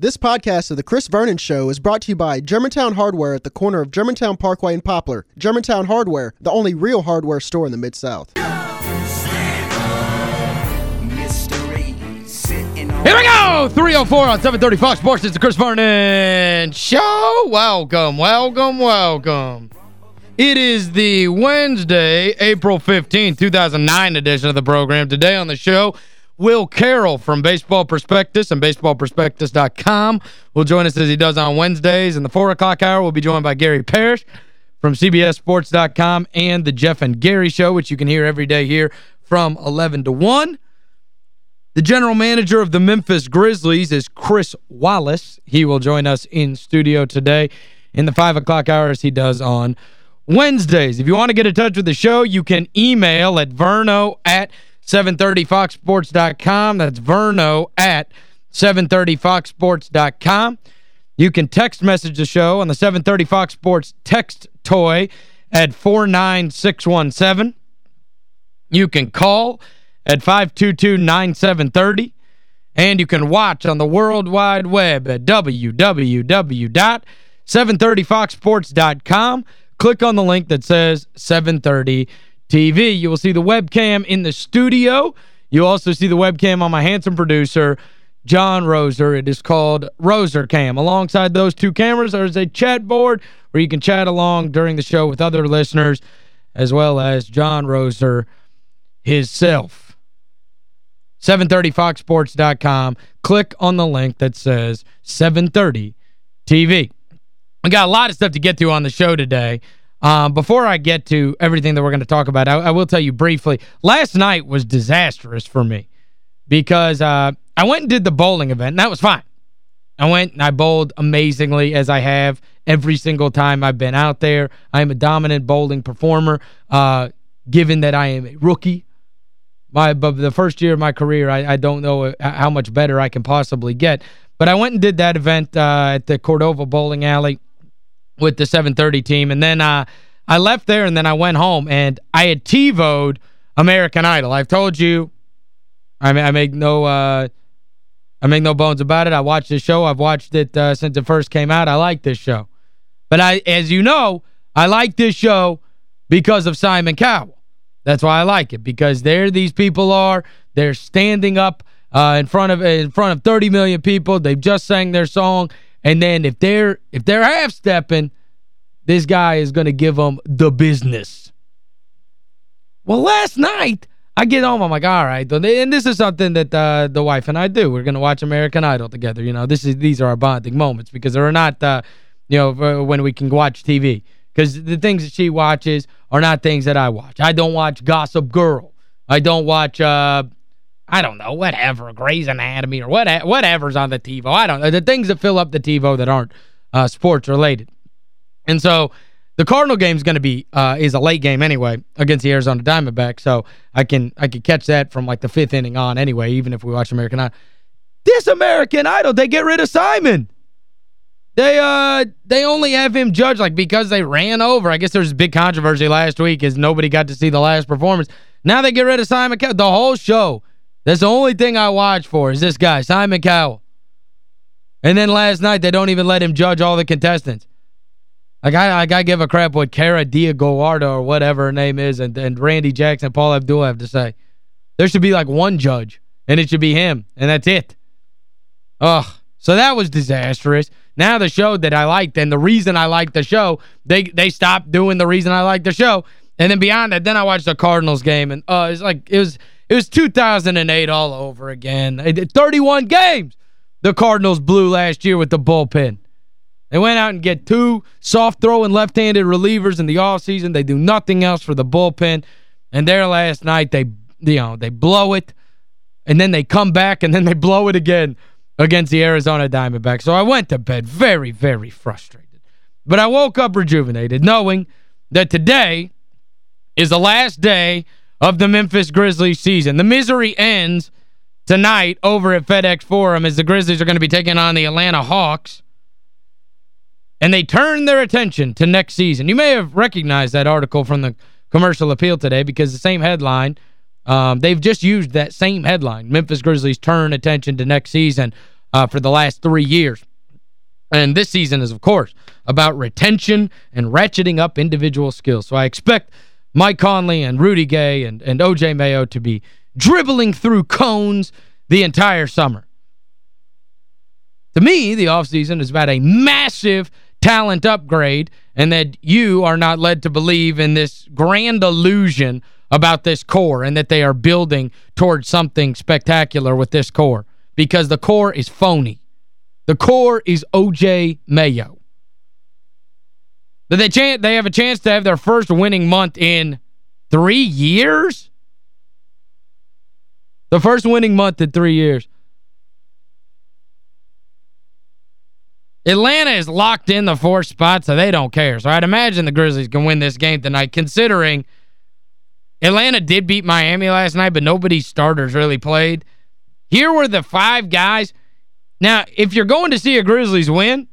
This podcast of The Chris Vernon Show is brought to you by Germantown Hardware at the corner of Germantown Parkway and Poplar. Germantown Hardware, the only real hardware store in the Mid-South. Here we go! 304 on 730 Fox Sports. It's the Chris Vernon Show. Welcome, welcome, welcome. It is the Wednesday, April 15, 2009 edition of the program. Today on the show, Will Carroll from Baseball Prospectus and baseballprospectus.com will join us as he does on Wednesdays. In the 4 o'clock hour, we'll be joined by Gary Parrish from CBSSports.com and the Jeff and Gary Show, which you can hear every day here from 11 to 1. The general manager of the Memphis Grizzlies is Chris Wallace. He will join us in studio today in the 5 o'clock hour as he does on Wednesdays. If you want to get in touch with the show, you can email at verno at 730foxsports.com. That's Verno at 730foxsports.com. You can text message the show on the 730 Fox Sports text toy at 49617. You can call at 522-9730. And you can watch on the World Wide Web at www.730foxsports.com. Click on the link that says 730 TV. You will see the webcam in the studio. You also see the webcam on my handsome producer, John Roser. It is called Roser Cam. Alongside those two cameras, there's a chat board where you can chat along during the show with other listeners, as well as John Roser himself. 730foxsports.com. Click on the link that says 730 TV. We got a lot of stuff to get to on the show today. Um, before I get to everything that we're going to talk about, I, I, will tell you briefly, last night was disastrous for me because uh, I went and did the bowling event, and that was fine. I went and I bowled amazingly, as I have every single time I've been out there. I am a dominant bowling performer, uh, given that I am a rookie. My but the first year of my career, I, I don't know uh, how much better I can possibly get. But I went and did that event uh, at the Cordova Bowling Alley with the 730 team. And then uh, I left there and then I went home and I had TiVoed American Idol. I've told you I, I make no uh, I make no bones about it. I watched this show. I've watched it uh, since it first came out. I like this show. But I as you know, I like this show because of Simon Cowell. That's why I like it because there these people are. They're standing up uh, in front of in front of 30 million people. They've just sang their song and then if they're if they're half-stepping, this guy is going to give them the business. Well, last night, I get home, I'm like, all right. And this is something that uh, the wife and I do. We're going to watch American Idol together. You know, this is these are our bonding moments because they're not, uh, you know, when we can watch TV. Because the things that she watches are not things that I watch. I don't watch Gossip Girl. I don't watch uh, I don't know, whatever, Grey's Anatomy or what, whatever's on the TiVo. I don't know. The things that fill up the TiVo that aren't uh, sports related. And so the Cardinal game is going to be uh, is a late game anyway against the Arizona Diamondbacks. So I can I can catch that from like the fifth inning on anyway, even if we watch American Idol. This American Idol, they get rid of Simon. They uh they only have him judged like because they ran over. I guess there's a big controversy last week is nobody got to see the last performance. Now they get rid of Simon. The whole show that's the only thing I watch for is this guy, Simon Cowell. And then last night, they don't even let him judge all the contestants. Like, I, I got to give a crap what Kara Diaguarda or whatever her name is and, and Randy Jackson, Paula Abdul have to say. There should be like one judge, and it should be him, and that's it. Ugh. So that was disastrous. Now the show that I liked, and the reason I liked the show, they they stopped doing the reason I liked the show. And then beyond that, then I watched the Cardinals game, and uh, it's like, it was it was 2008 all over again. They did 31 games the Cardinals blew last year with the bullpen. They went out and get two soft-throwing left-handed relievers in the offseason. They do nothing else for the bullpen. And there last night, they you know they blow it, and then they come back, and then they blow it again against the Arizona Diamondbacks. So I went to bed very, very frustrated. But I woke up rejuvenated, knowing that today is the last day of the Memphis Grizzlies season. The misery ends tonight over at FedEx Forum as the Grizzlies are going to be taking on the Atlanta Hawks. And they turn their attention to next season. You may have recognized that article from the commercial appeal today because the same headline, um, they've just used that same headline. Memphis Grizzlies turn attention to next season uh, for the last three years. And this season is, of course, about retention and ratcheting up individual skills. So I expect Mike Conley and Rudy Gay and, and O.J. Mayo to be dribbling through cones the entire summer. To me, the offseason is about a massive talent upgrade and that you are not led to believe in this grand illusion about this core and that they are building towards something spectacular with this core because the core is phony. The core is O.J. Mayo. They, chance, they have a chance to have their first winning month in three years? The first winning month in three years. Atlanta is locked in the fourth spot, so they don't care. So I'd imagine the Grizzlies can win this game tonight, considering Atlanta did beat Miami last night, but nobody's starters really played. Here were the five guys. Now, if you're going to see a Grizzlies win,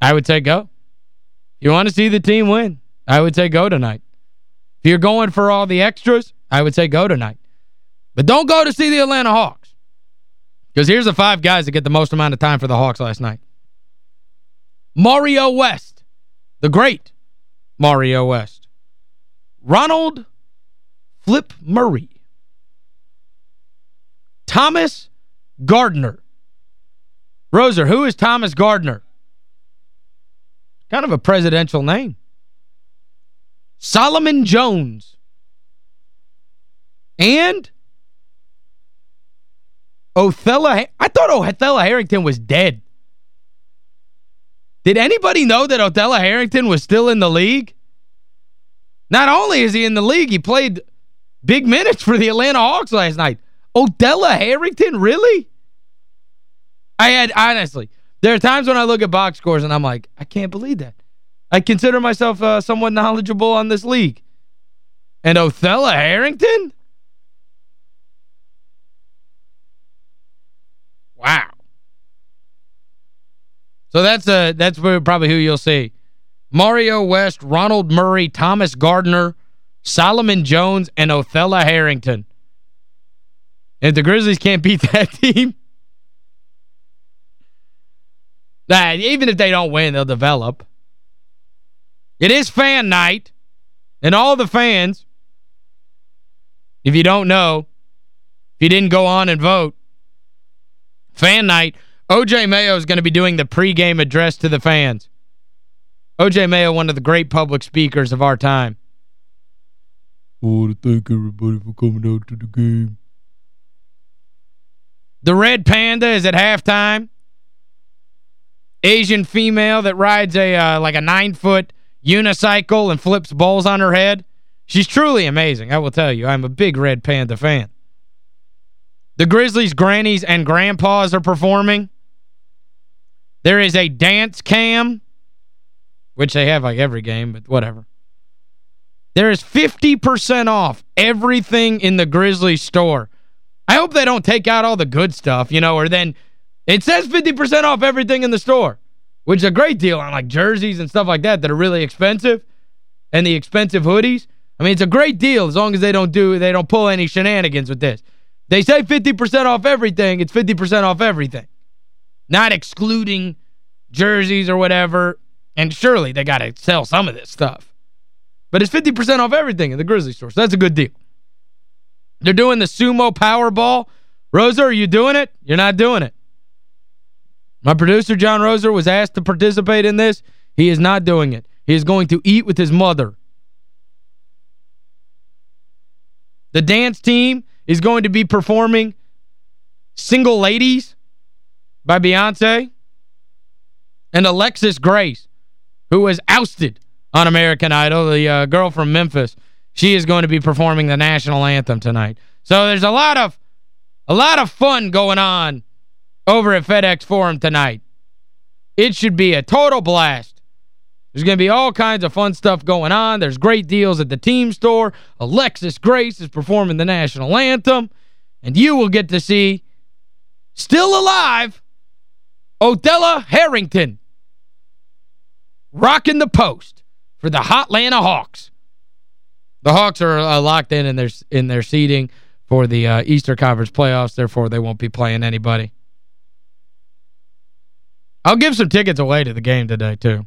I would say go. You want to see the team win? I would say go tonight. If you're going for all the extras, I would say go tonight. But don't go to see the Atlanta Hawks. Because here's the five guys that get the most amount of time for the Hawks last night. Mario West, the great Mario West. Ronald Flip Murray. Thomas Gardner. Roser, who is Thomas Gardner? Kind of a presidential name. Solomon Jones. And Othella, I thought Othella Harrington was dead. Did anybody know that Othella Harrington was still in the league? Not only is he in the league, he played big minutes for the Atlanta Hawks last night. Othella Harrington, really? I had, honestly, there are times when I look at box scores and I'm like, I can't believe that. I consider myself uh, somewhat knowledgeable on this league. And Othella Harrington? Wow. So that's uh that's probably who you'll see. Mario West, Ronald Murray, Thomas Gardner, Solomon Jones, and Othella Harrington. If the Grizzlies can't beat that team, that even if they don't win, they'll develop. It is fan night. And all the fans, if you don't know, if you didn't go on and vote, fan night, O.J. Mayo is going to be doing the pregame address to the fans. O.J. Mayo, one of the great public speakers of our time. I want to thank everybody for coming out to the game. The Red Panda is at halftime. Asian female that rides a uh, like a nine-foot unicycle and flips balls on her head. She's truly amazing, I will tell you. I'm a big Red Panda fan. The Grizzlies' grannies and grandpas are performing. There is a dance cam, which they have like every game, but whatever. There is 50% off everything in the Grizzlies store. I hope they don't take out all the good stuff, you know, or then it says 50% off everything in the store, which is a great deal on like jerseys and stuff like that that are really expensive and the expensive hoodies. I mean, it's a great deal as long as they don't do they don't pull any shenanigans with this. They say 50% off everything, it's 50% off everything. Not excluding jerseys or whatever. And surely they got to sell some of this stuff. But it's 50% off everything in the Grizzly store, so that's a good deal. They're doing the Sumo Powerball. Roser, are you doing it? You're not doing it. My producer, John Roser, was asked to participate in this. He is not doing it. He is going to eat with his mother. The dance team is going to be performing Single Ladies by Beyonce and Alexis Grace, who was ousted on American Idol, the uh, girl from Memphis. She is going to be performing the national anthem tonight. So there's a lot of a lot of fun going on over at FedEx Forum tonight. It should be a total blast. There's going to be all kinds of fun stuff going on. There's great deals at the team store. Alexis Grace is performing the national anthem. And you will get to see, still alive, Othella Harrington rocking the post for the Hotlanta Hawks. The Hawks are uh, locked in in their in their seeding for the uh, Easter Conference playoffs, therefore they won't be playing anybody. I'll give some tickets away to the game today, too.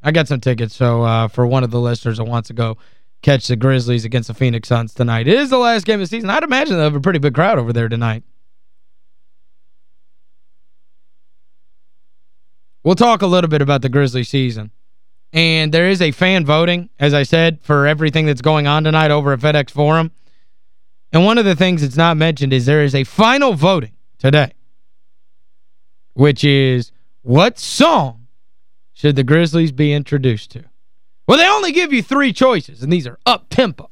I got some tickets, so uh, for one of the listeners that wants to go catch the Grizzlies against the Phoenix Suns tonight. It is the last game of the season. I'd imagine they'll have a pretty big crowd over there tonight. We'll talk a little bit about the Grizzly season. And there is a fan voting, as I said, for everything that's going on tonight over at FedEx Forum. And one of the things that's not mentioned is there is a final voting today, which is what song should the Grizzlies be introduced to? Well, they only give you three choices, and these are up-tempo,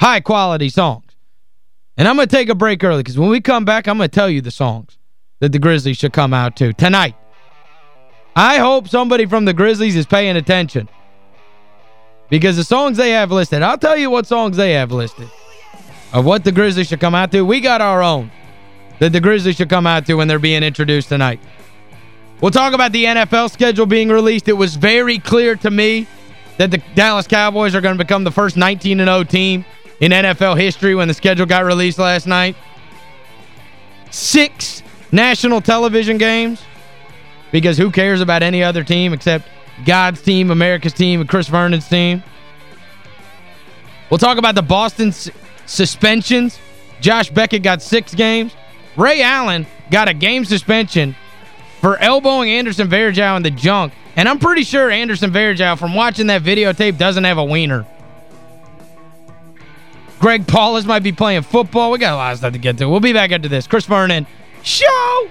high-quality songs. And I'm going to take a break early because when we come back, I'm going to tell you the songs that the Grizzlies should come out to tonight. I hope somebody from the Grizzlies is paying attention. Because the songs they have listed, I'll tell you what songs they have listed of what the Grizzlies should come out to. We got our own that the Grizzlies should come out to when they're being introduced tonight. We'll talk about the NFL schedule being released. It was very clear to me that the Dallas Cowboys are going to become the first 19-0 team in NFL history when the schedule got released last night. Six national television games because who cares about any other team except God's team, America's team, and Chris Vernon's team. We'll talk about the Boston suspensions. Josh Beckett got six games. Ray Allen got a game suspension for elbowing Anderson Varejao in the junk. And I'm pretty sure Anderson Varejao, from watching that videotape, doesn't have a wiener. Greg Paulus might be playing football. We got a lot of stuff to get to. We'll be back after this. Chris Vernon, show!